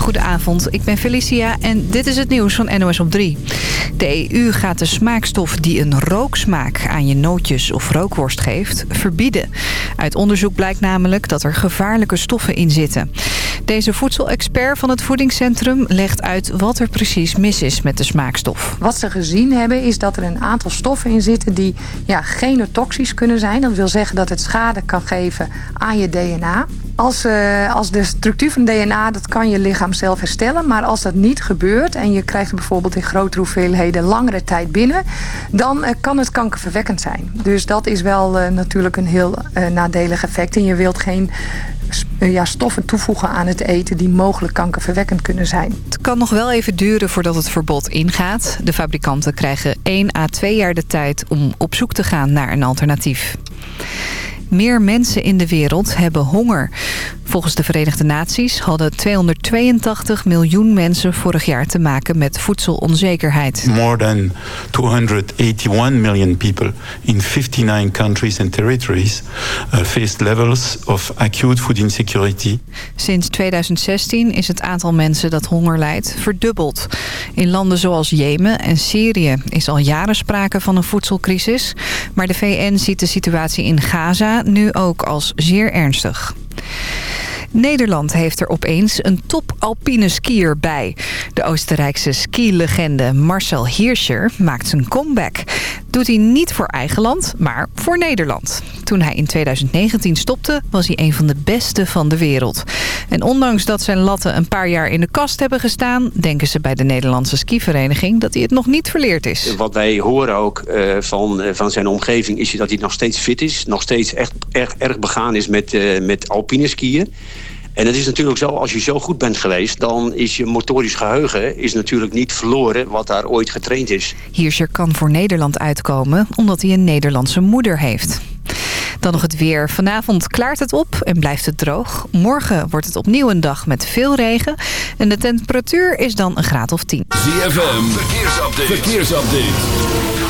Goedenavond, ik ben Felicia en dit is het nieuws van NOS op 3. De EU gaat de smaakstof die een rooksmaak aan je nootjes of rookworst geeft, verbieden. Uit onderzoek blijkt namelijk dat er gevaarlijke stoffen in zitten. Deze voedselexpert van het voedingscentrum legt uit wat er precies mis is met de smaakstof. Wat ze gezien hebben is dat er een aantal stoffen in zitten die ja, genotoxisch kunnen zijn. Dat wil zeggen dat het schade kan geven aan je DNA. Als, uh, als de structuur van DNA, dat kan je lichaam zelf herstellen. Maar als dat niet gebeurt en je krijgt bijvoorbeeld in grote hoeveelheden langere tijd binnen... dan uh, kan het kankerverwekkend zijn. Dus dat is wel uh, natuurlijk een heel nadelig effect. En je wilt geen ja, stoffen toevoegen aan het eten die mogelijk kankerverwekkend kunnen zijn. Het kan nog wel even duren voordat het verbod ingaat. De fabrikanten krijgen 1 à 2 jaar de tijd om op zoek te gaan naar een alternatief. Meer mensen in de wereld hebben honger. Volgens de Verenigde Naties hadden 282 miljoen mensen vorig jaar te maken met voedselonzekerheid. More than 281 million people in 59 countries and territories uh, faced levels of acute food insecurity. Sinds 2016 is het aantal mensen dat honger lijdt verdubbeld. In landen zoals Jemen en Syrië is al jaren sprake van een voedselcrisis. Maar de VN ziet de situatie in Gaza nu ook als zeer ernstig. Nederland heeft er opeens een top alpine skier bij. De Oostenrijkse skilegende Marcel Hirscher maakt zijn comeback. Doet hij niet voor eigen land, maar voor Nederland. Toen hij in 2019 stopte, was hij een van de beste van de wereld. En ondanks dat zijn latten een paar jaar in de kast hebben gestaan... denken ze bij de Nederlandse skivereniging dat hij het nog niet verleerd is. Wat wij horen ook uh, van, uh, van zijn omgeving is dat hij nog steeds fit is. Nog steeds echt erg, erg begaan is met, uh, met alpine skiën. En het is natuurlijk zo, als je zo goed bent geweest... dan is je motorisch geheugen is natuurlijk niet verloren wat daar ooit getraind is. Hirscher kan voor Nederland uitkomen omdat hij een Nederlandse moeder heeft. Dan nog het weer. Vanavond klaart het op en blijft het droog. Morgen wordt het opnieuw een dag met veel regen. En de temperatuur is dan een graad of 10. ZFM, verkeersupdate. verkeersupdate.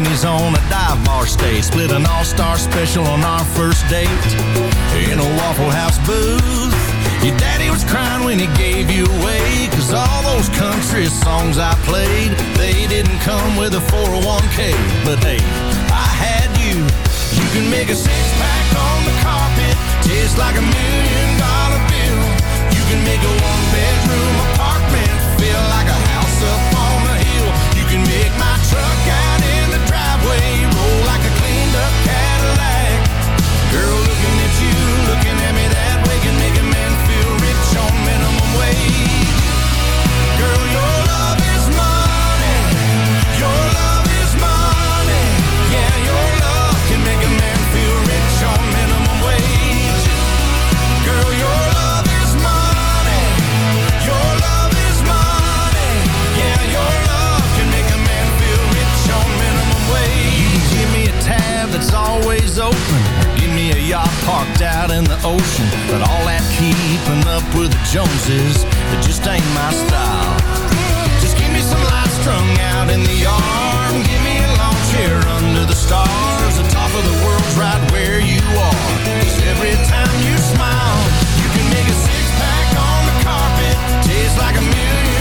Pennies on a dive bar stage. Split an all-star special on our first date in a Waffle House booth. Your daddy was crying when he gave you away Cause all those country songs I played They didn't come with a 401k But hey, I had you You can make a six-pack on the carpet Taste like a million dollar bill You can make a one-bedroom apartment out in the ocean. But all that keeping up with the Joneses, it just ain't my style. Just give me some lights strung out in the yard. Give me a lawn chair under the stars. The top of the world's right where you are. Cause every time you smile, you can make a six pack on the carpet. Taste like liedje. Ja,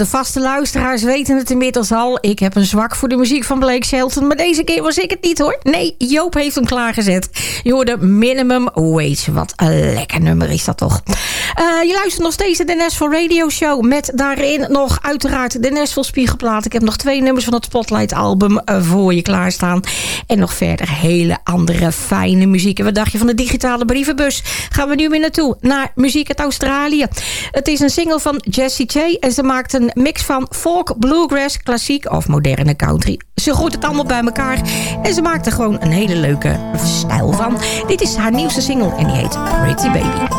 de vaste luisteraars weten het inmiddels al. Ik heb een zwak voor de muziek van Blake Shelton. Maar deze keer was ik het niet hoor. Nee, Joop heeft hem klaargezet. Je hoorde Minimum Wage. Wat een lekker nummer is dat toch. Uh, je luistert nog steeds naar de Nashville Radio Show. Met daarin nog uiteraard de Nashville Spiegelplaat. Ik heb nog twee nummers van het Spotlight album uh, voor je klaarstaan. En nog verder hele andere fijne muziek. En wat dacht je van de digitale brievenbus? Gaan we nu weer naartoe. Naar muziek uit Australië. Het is een single van Jessie J. En ze maakt een mix van folk, bluegrass, klassiek of moderne country. Ze gooit het allemaal bij elkaar. En ze maakt er gewoon een hele leuke stijl van. Dit is haar nieuwste single en die heet Pretty Baby.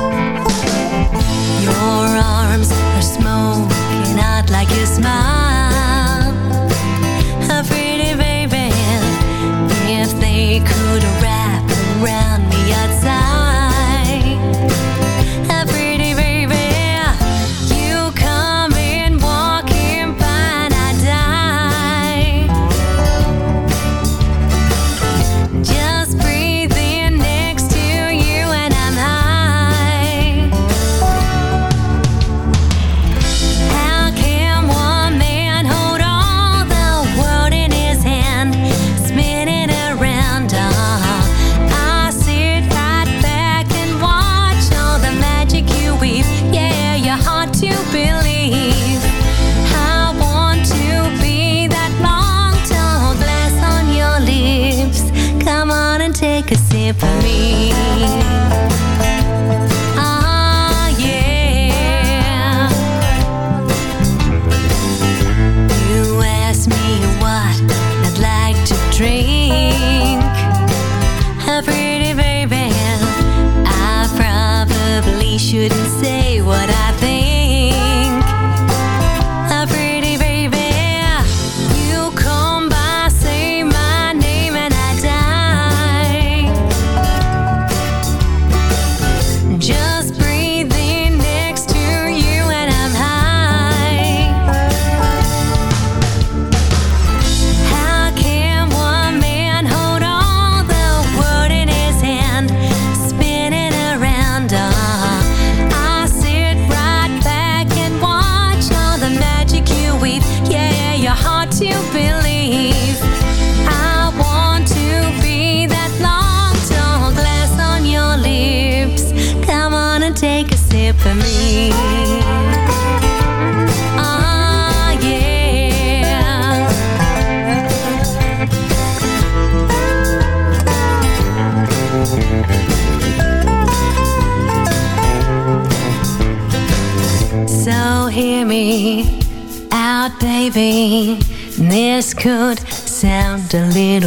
Your arms are smoking out like you smile.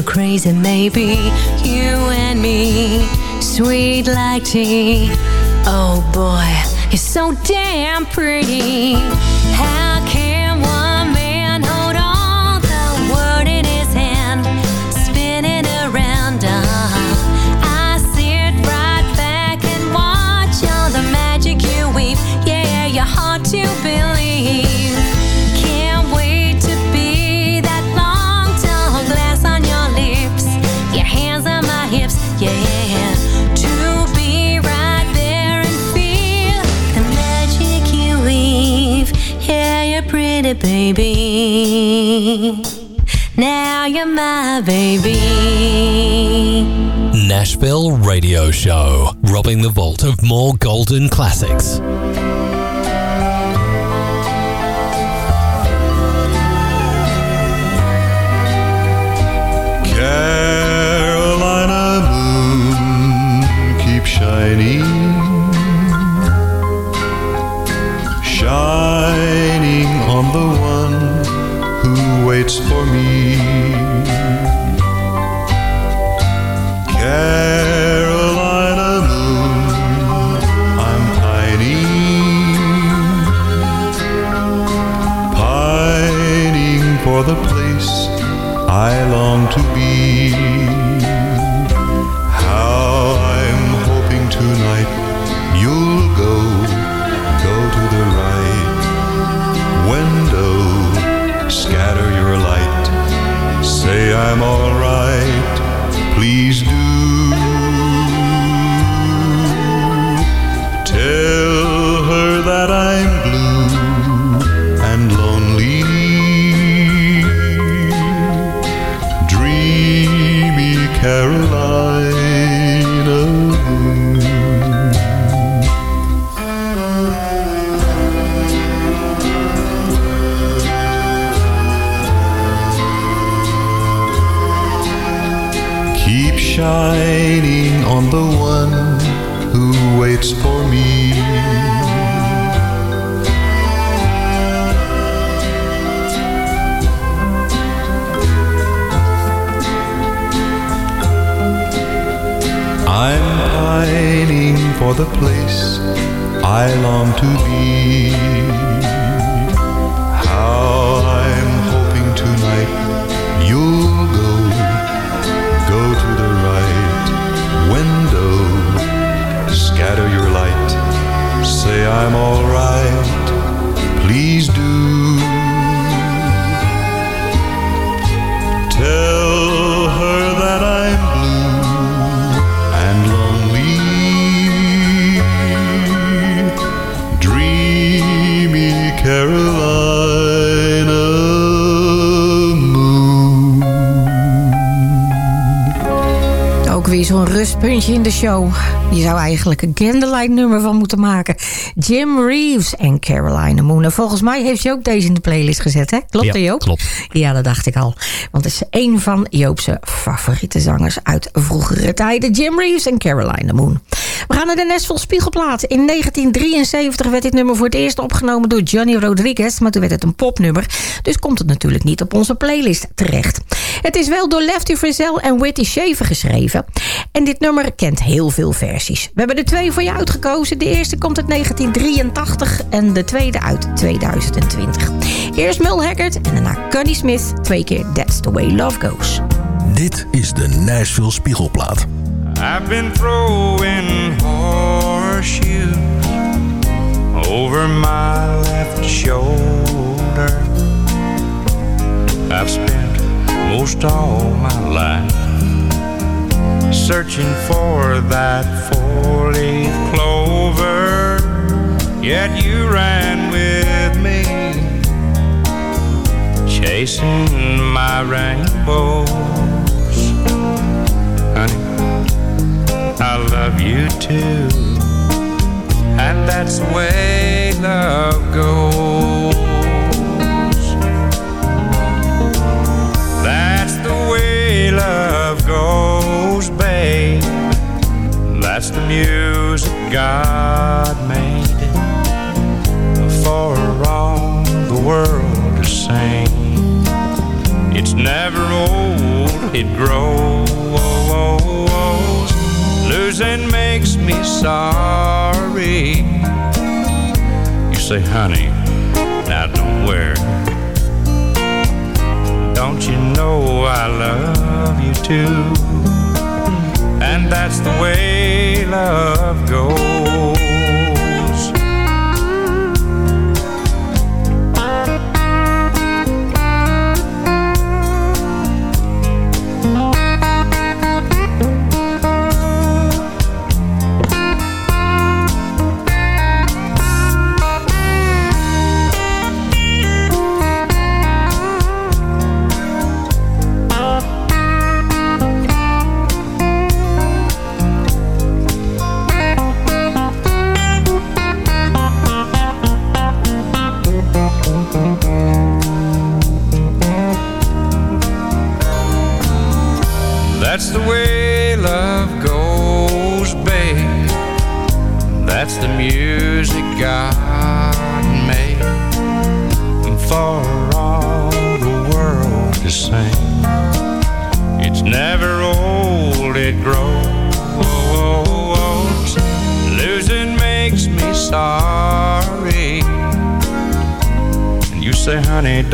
Crazy. Maybe you and me sweet like tea. Oh boy you're so damn pretty. How can baby. Now you're my baby. Nashville Radio Show, robbing the vault of more golden classics. For me. Weer zo'n rustpuntje in de show. Je zou eigenlijk een Candlelight nummer van moeten maken. Jim Reeves en Carolina Moon. En volgens mij heeft je ook deze in de playlist gezet, hè? Klopt Ja, Joop? klopt. Ja, dat dacht ik al. Want het is een van Joop's favoriete zangers uit vroegere tijden. Jim Reeves en Carolina Moon. We gaan naar de Nashville Spiegelplaat. In 1973 werd dit nummer voor het eerst opgenomen door Johnny Rodriguez. Maar toen werd het een popnummer. Dus komt het natuurlijk niet op onze playlist terecht. Het is wel door Lefty Frizzell en Whitty Shaver geschreven. En dit nummer kent heel veel versies. We hebben er twee voor je uitgekozen. De eerste komt uit 1983 en de tweede uit 2020. Eerst Mel Haggard en daarna Connie Smith. Twee keer That's the Way Love Goes. Dit is de Nashville Spiegelplaat. I've been throwing horseshoes over my left shoulder. I've spent most all my life searching for that four-leaf clover. Yet you ran with me, chasing my rainbows. I love you too. And that's the way love goes. That's the way love goes, babe. That's the music God made for all the world to sing. It's never old, it grows. Losing makes me sorry. You say, honey, now don't worry. Don't you know I love you too? And that's the way love goes.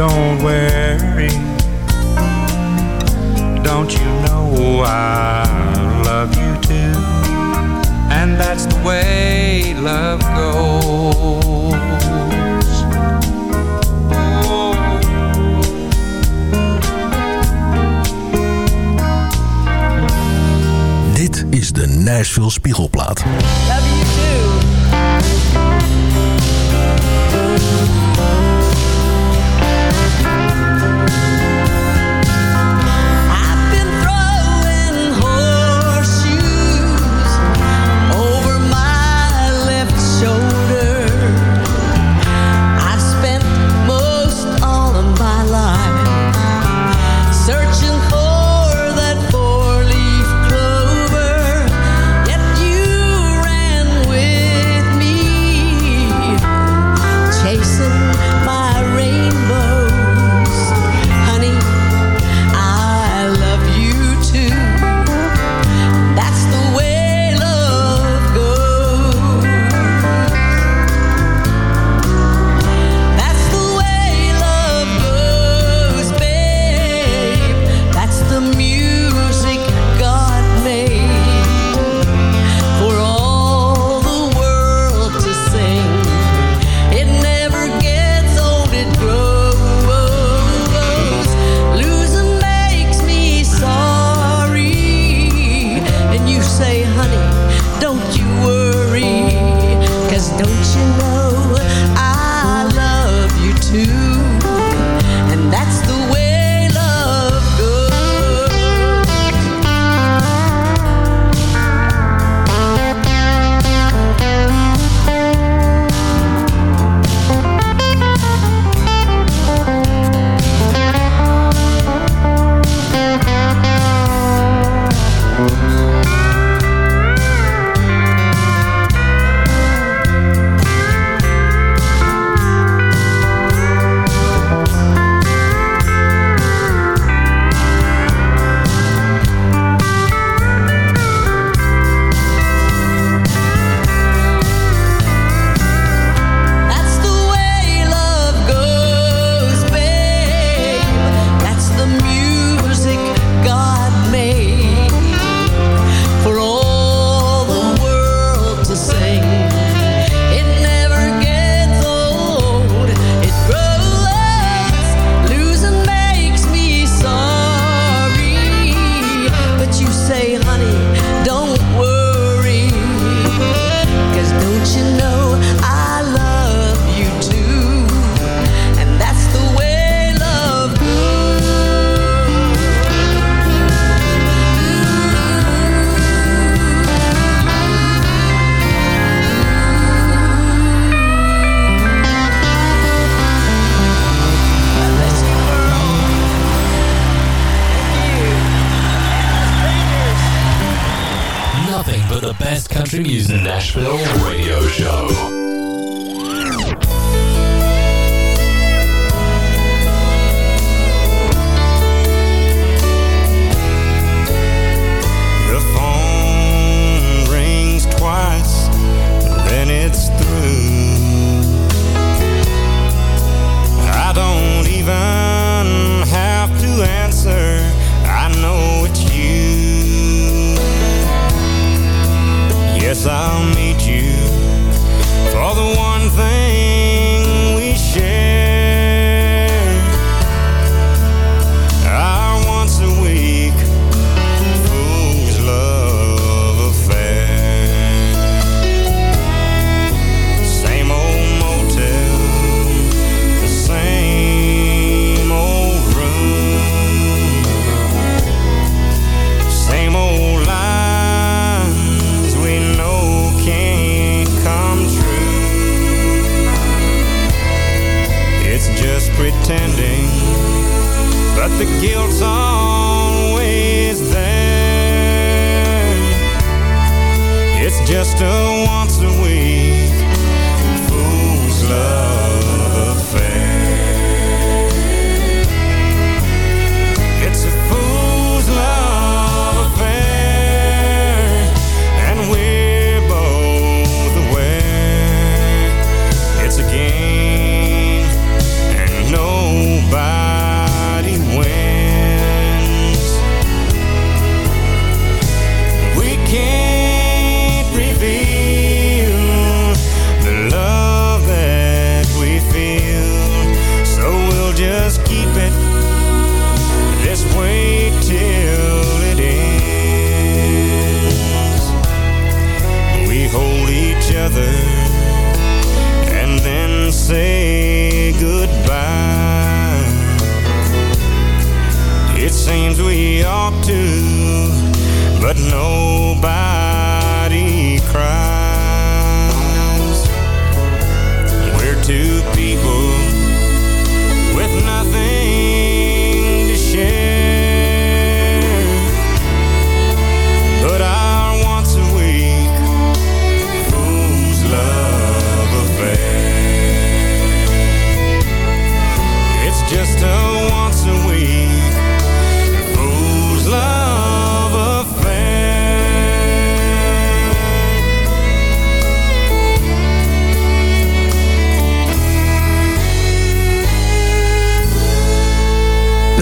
don't wear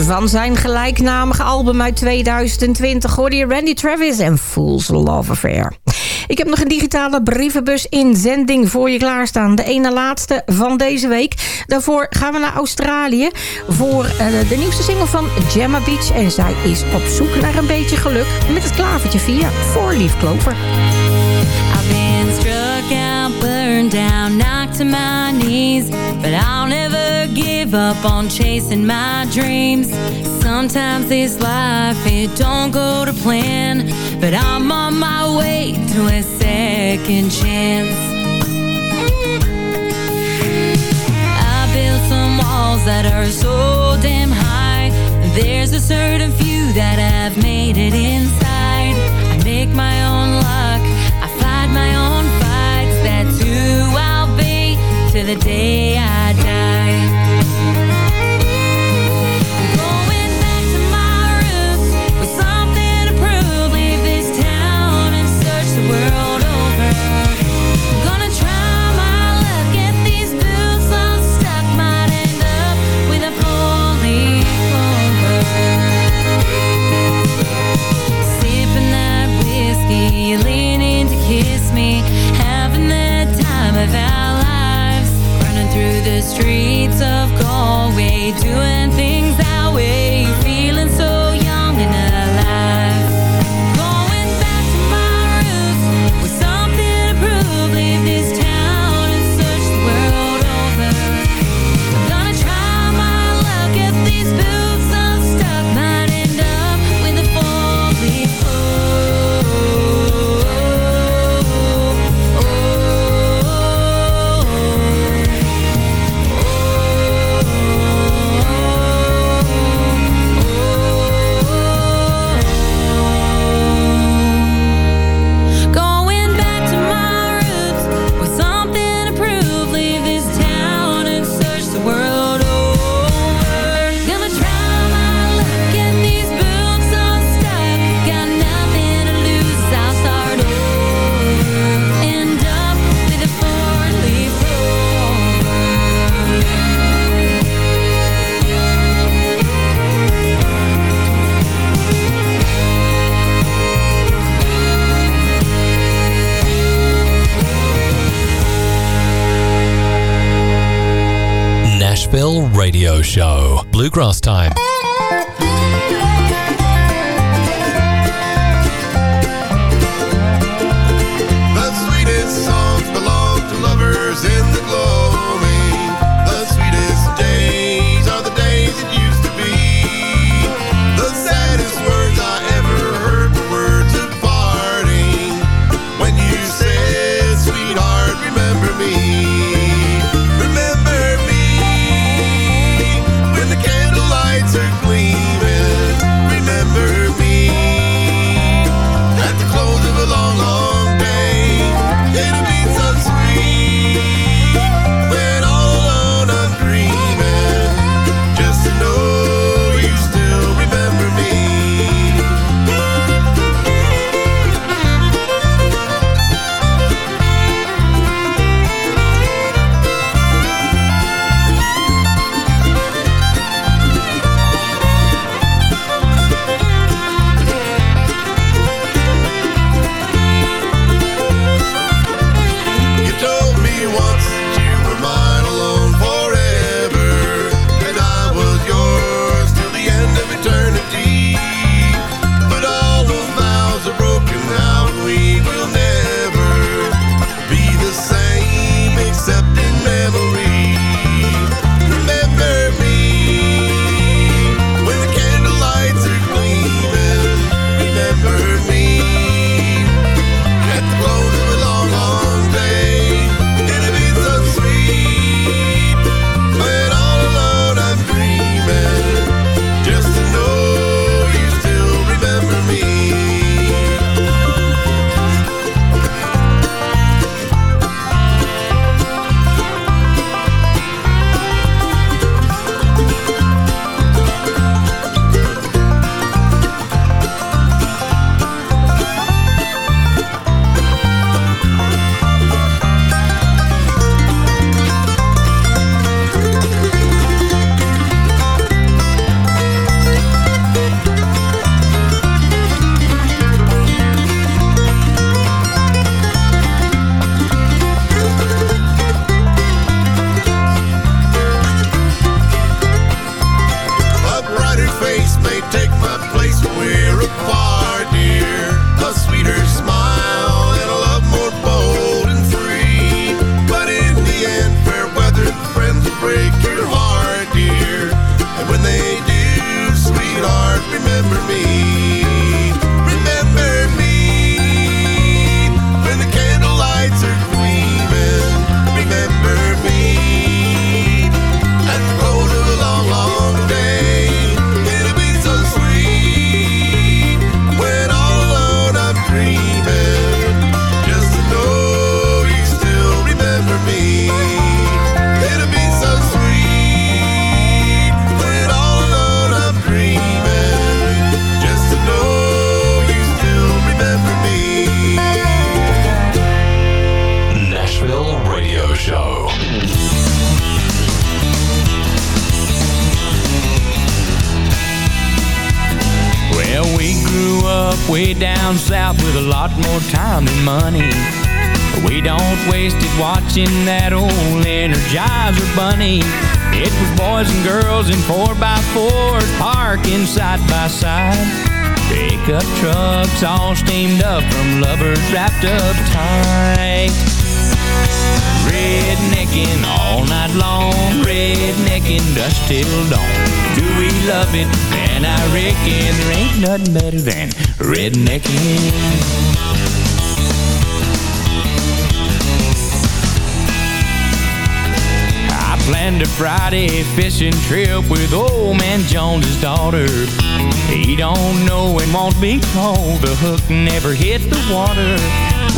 Van zijn gelijknamige album uit 2020 hoorde je Randy Travis en Fool's Love Affair. Ik heb nog een digitale brievenbus inzending voor je klaarstaan. De ene laatste van deze week. Daarvoor gaan we naar Australië voor uh, de nieuwste single van Gemma Beach. En zij is op zoek naar een beetje geluk met het klavertje via Four Leaf Clover. I've down, knocked to my knees. Give up on chasing my dreams. Sometimes this life, it don't go to plan. But I'm on my way to a second chance. I built some walls that are so damn high. There's a certain few that have made it inside. I make my own luck. I fight my own fights. That's who I'll be to the day doing things that Friday fishing trip with old man Jones's daughter. He don't know and won't be told the hook never hit the water.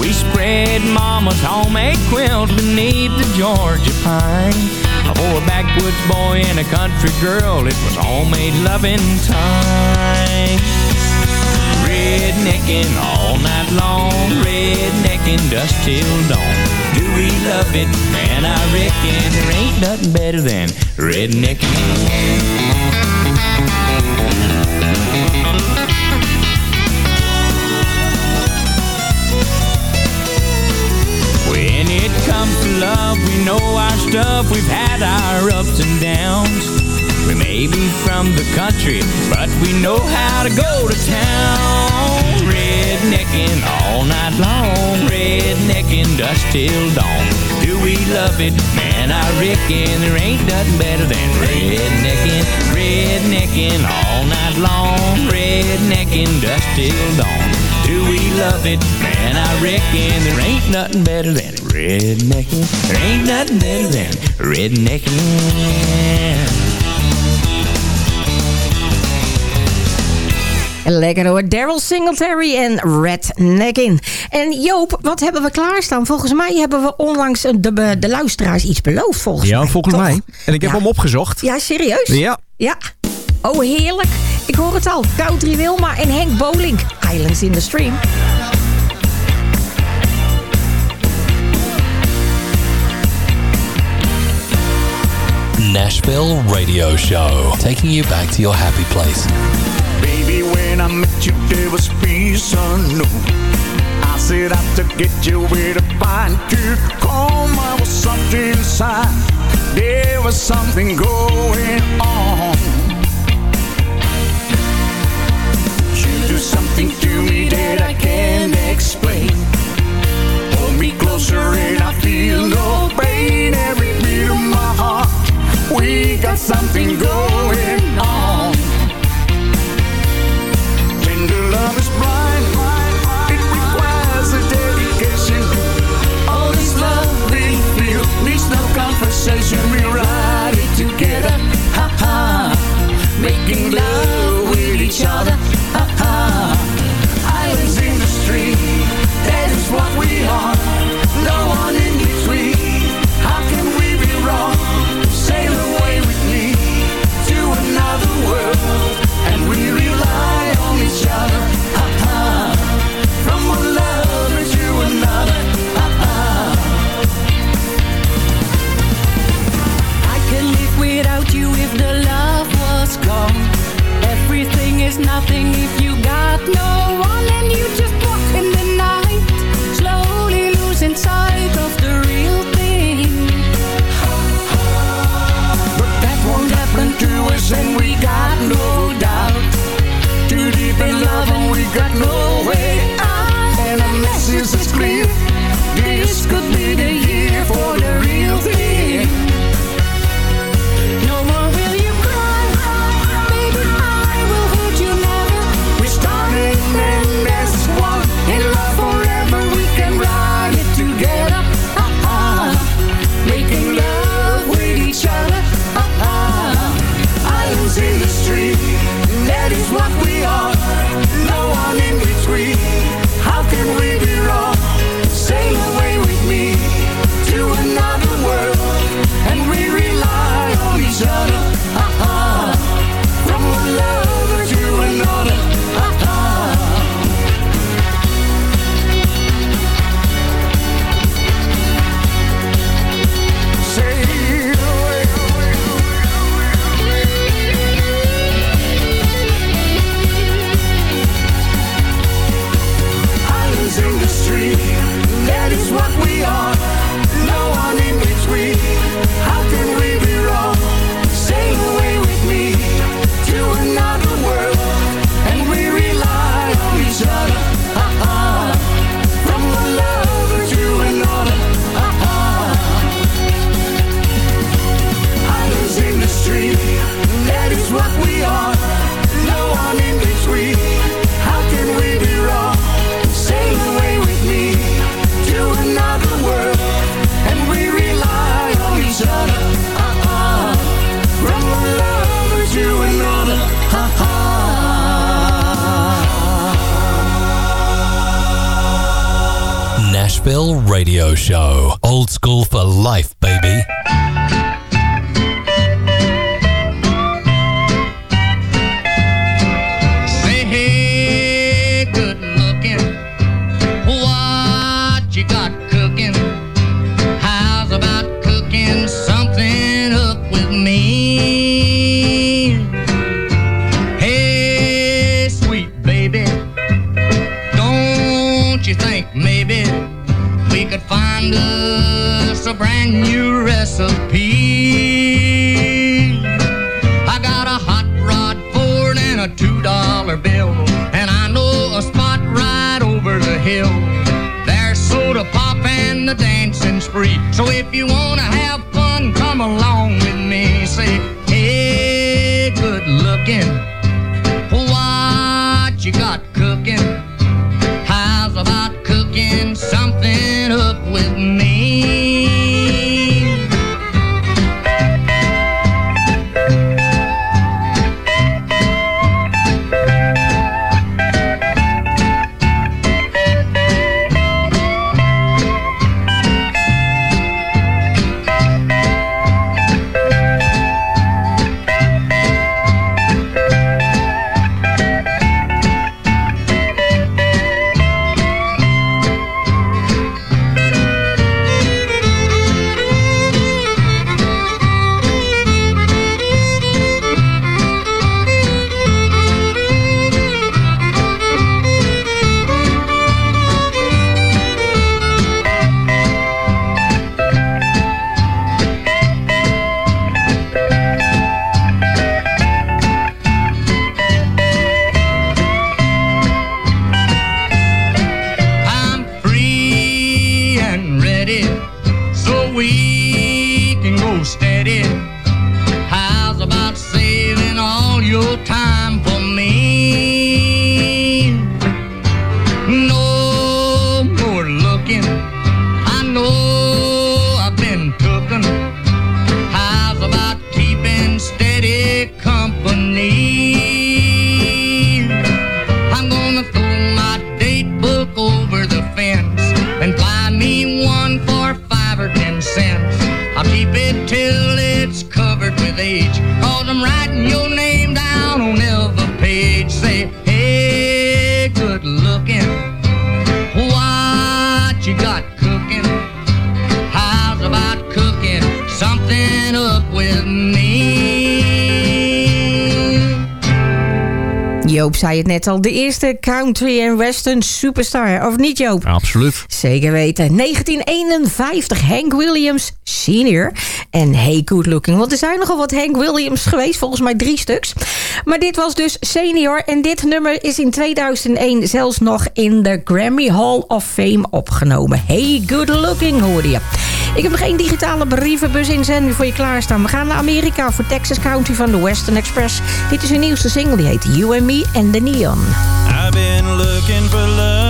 We spread mama's homemade quilt beneath the Georgia pine. For a backwoods boy and a country girl, it was homemade loving time. Rednecking all night long, rednecking dust till dawn love it, and I reckon there ain't nothing better than redneckin'. When it comes to love, we know our stuff, we've had our ups and downs. We may be from the country, but we know how to go to town. Redneckin' all night long, Redneckin' dust till dawn do we love it? Man, I reckon there ain't nothing better than rednecking, rednecking all night long, rednecking dust till dawn. Do we love it? Man, I reckon there ain't nothing better than rednecking. There ain't nothing better than rednecking. Lekker hoor. Daryl Singletary en Redneckin. En Joop, wat hebben we klaarstaan? Volgens mij hebben we onlangs eh, de, de luisteraars iets beloofd. Volgens ja, volgens mij. En ik heb hem opgezocht. Ja, serieus? Ja. Ja. Oh, heerlijk. Ik hoor het al. Koudri Wilma en Henk Bolink. Islands in the Stream. Nashville Radio Show. Taking you back to your happy place. When I met you, there was peace unknown. I set out to get you where to find you. Calm, I was something inside. There was something going on. You do something to me that I can't explain. Hold me closer and I feel no pain wanna have fun, come along with me. Say, hey, good looking, what you got cooking? good looking. What you got cooking? Joop zei het net al. De eerste country en western superstar. Of niet Joop? Absoluut. Zeker weten. 1951 Hank Williams senior. En hey good looking. Want er zijn nogal wat Hank Williams geweest. Volgens mij drie stuks. Maar dit was dus senior. En dit nummer is in 2001 zelfs nog in de Grammy Hall of Fame opgenomen. Hey good looking hoorde je. Ik heb nog geen digitale brievenbus in zend voor je klaarstaan. We gaan naar Amerika voor Texas County van de Western Express. Dit is hun nieuwste single, die heet You and Me and the Neon. I've been looking for love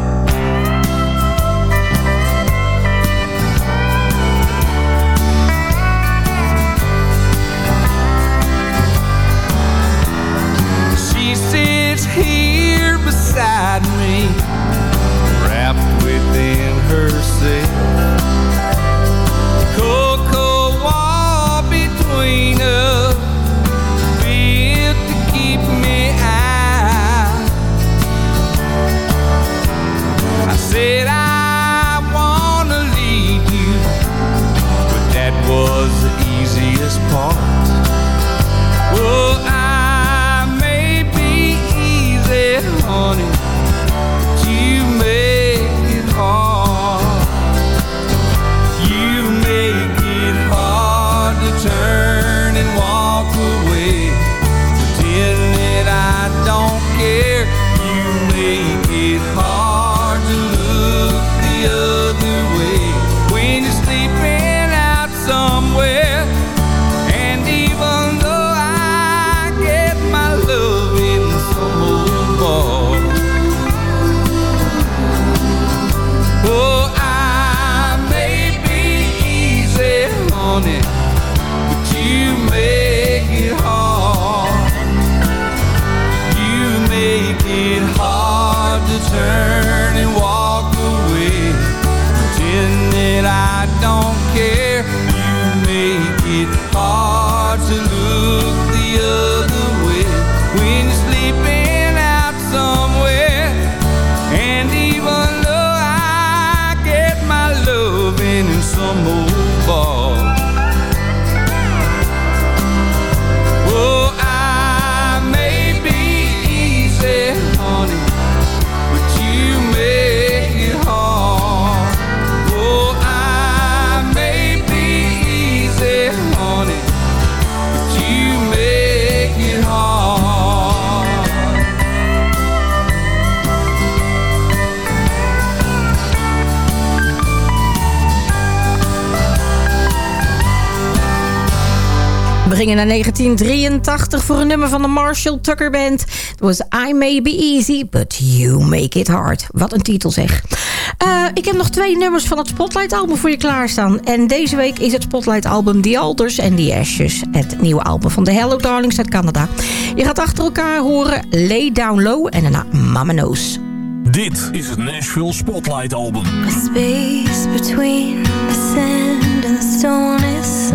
In naar 1983 voor een nummer van de Marshall Tucker Band. Het was I May Be Easy, But You Make It Hard. Wat een titel zeg. Eh, ik heb nog twee nummers van het Spotlight album voor je klaarstaan. En deze week is het Spotlight album The Alders and The Ashes. Het nieuwe album van de Hello Darlings uit Canada. Je gaat achter elkaar horen Lay Down Low en daarna Mama Knows. Dit is het Nashville Spotlight album. A space between the sand and the stone is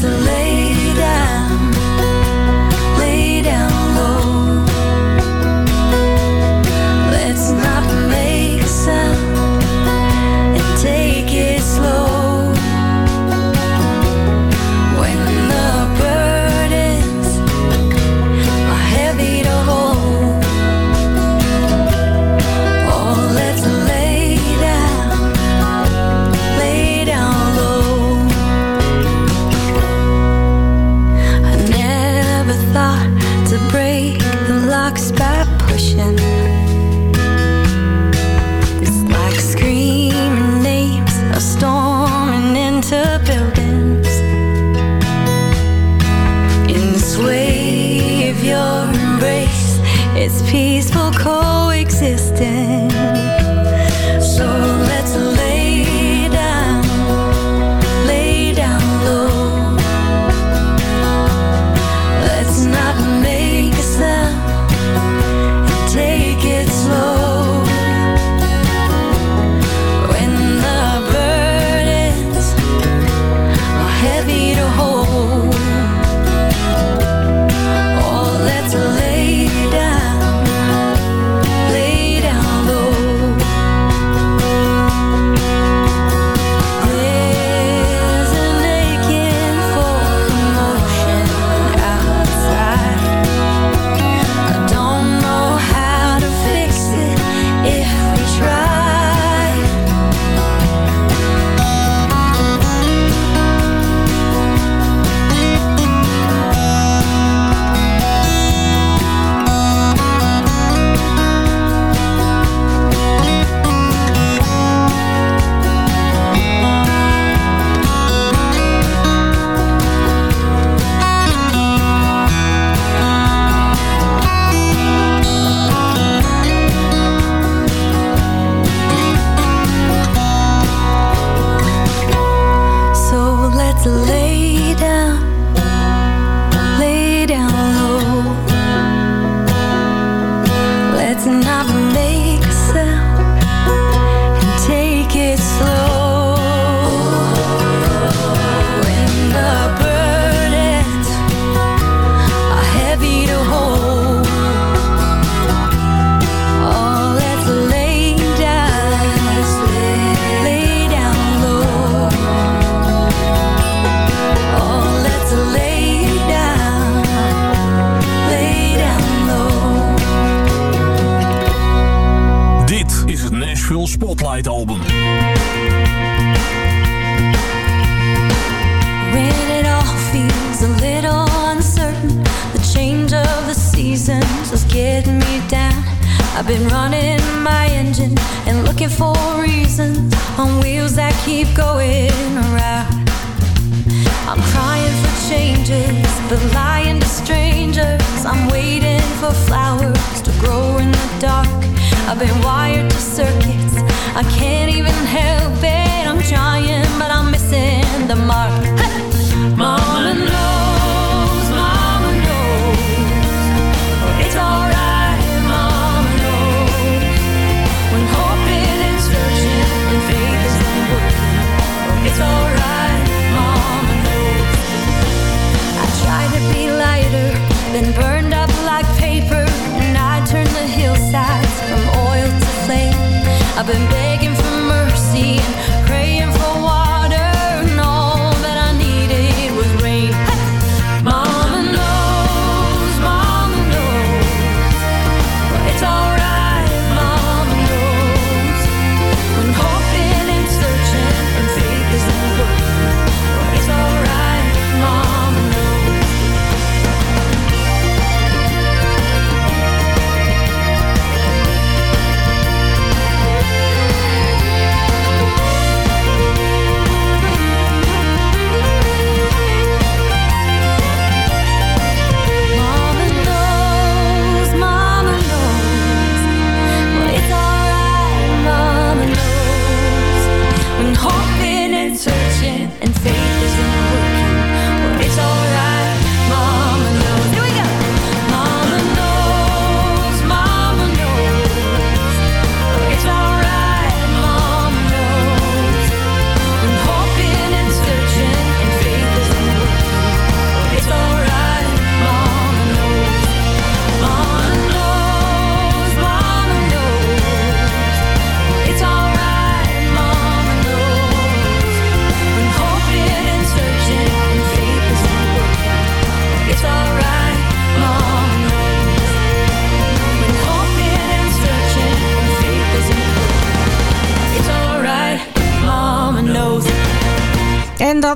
Isolation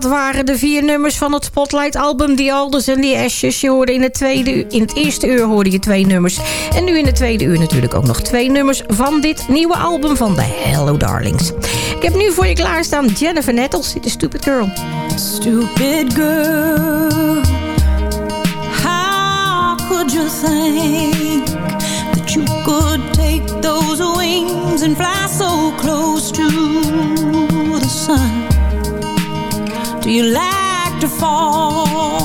dat waren de vier nummers van het Spotlight-album... Die Alders en die Ashes. Je hoorde in het, tweede in het eerste uur hoorde je twee nummers. En nu in het tweede uur natuurlijk ook nog twee nummers... van dit nieuwe album van de Hello Darlings. Ik heb nu voor je klaarstaan Jennifer Nettles. Dit is Stupid Girl. Stupid girl. How could you think that you could take those wings... and fly so close to you like to fall.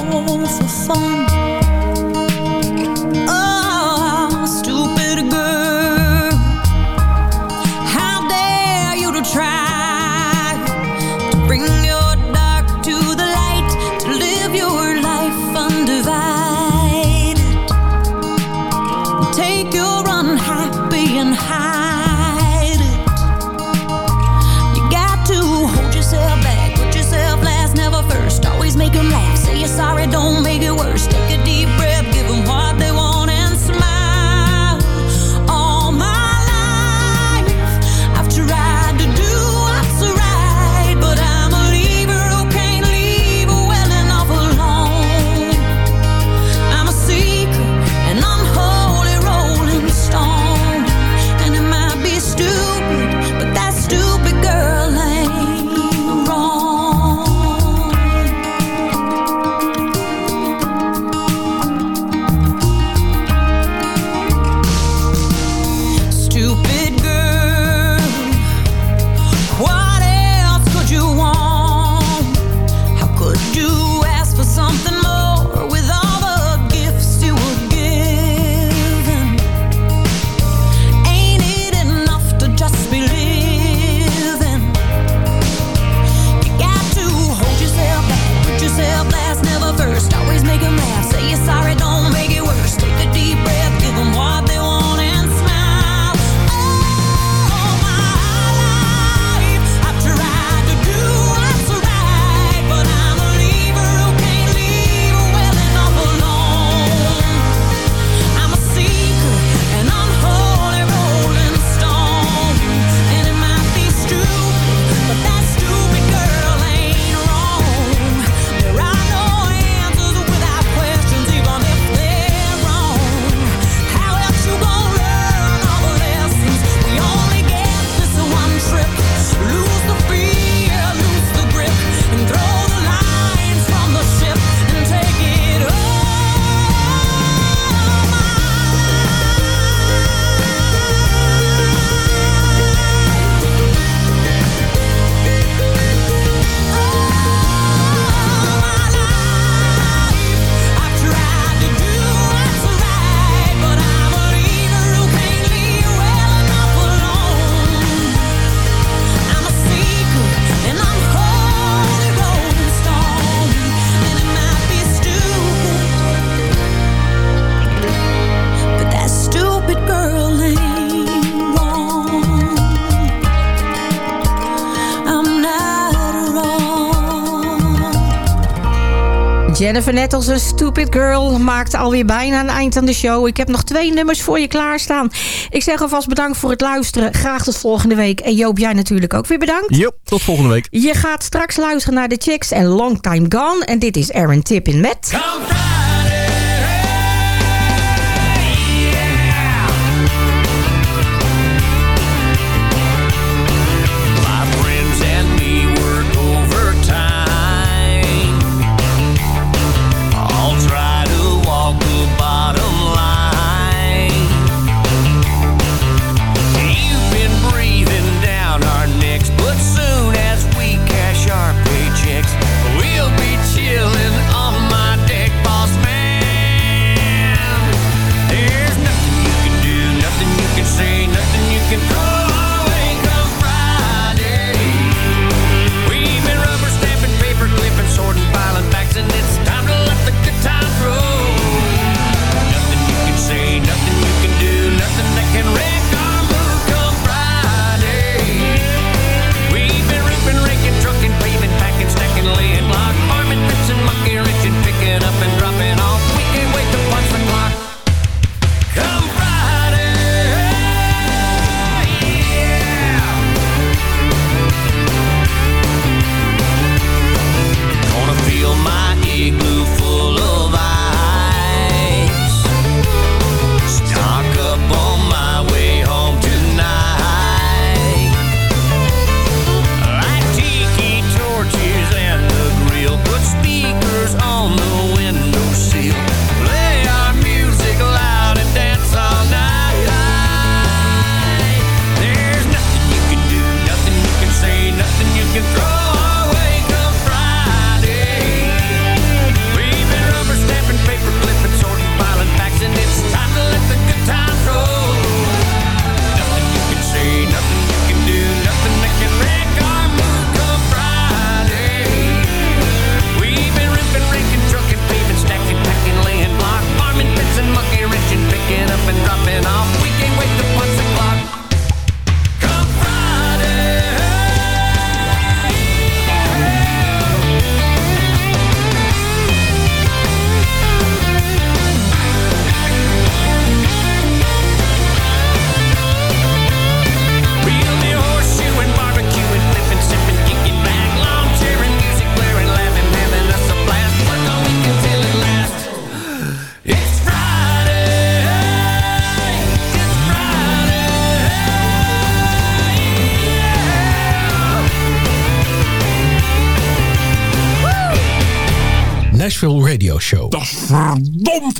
Jennifer net als een stupid girl maakt alweer bijna een eind aan de show. Ik heb nog twee nummers voor je klaarstaan. Ik zeg alvast bedankt voor het luisteren. Graag tot volgende week. En Joop, jij natuurlijk ook weer bedankt. Tot volgende week. Je gaat straks luisteren naar de Chicks en Long Time Gone. En dit is Aaron Tippin met...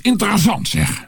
interessant zeg.